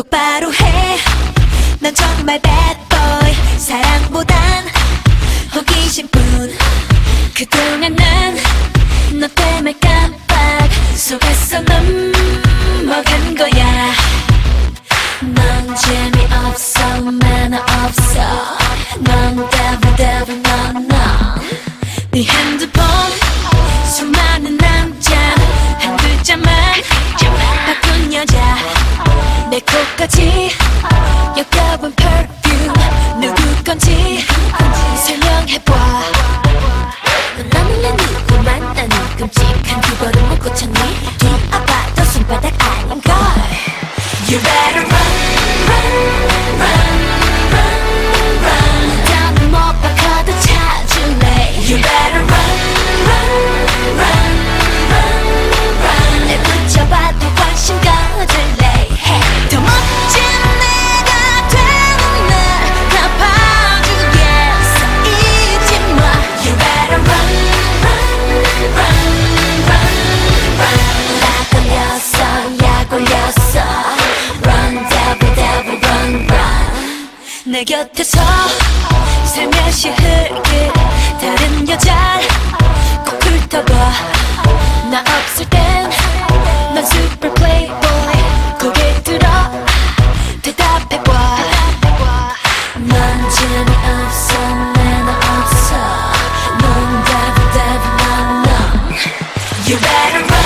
똑바로 해. 난 정말 bad boy. 사랑보단 호기심뿐. 그동안 난너 때문에 깜빡 속았어 넘어간 거야. 넌 재미없어, 매너 없어. 넌 발톱까지. 역겨운 perfume. 누구 건지 설명해봐. 내 곁에서 살며시 흘게. 다른 여잘 꼭 훑어봐. 나 없을 땐난 슈퍼 플레이보이 고개 들어 대답해봐. 넌 재미없어 내너 없어. 넌 답을 답을 넌 You better run.